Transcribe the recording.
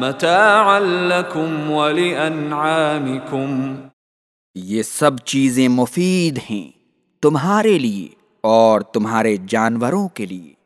متاعا لكم ولأنعامكم یہ سب چیزیں مفید ہیں تمہارے لیے اور تمہارے جانوروں کے لیے۔